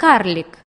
карлик.